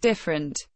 different.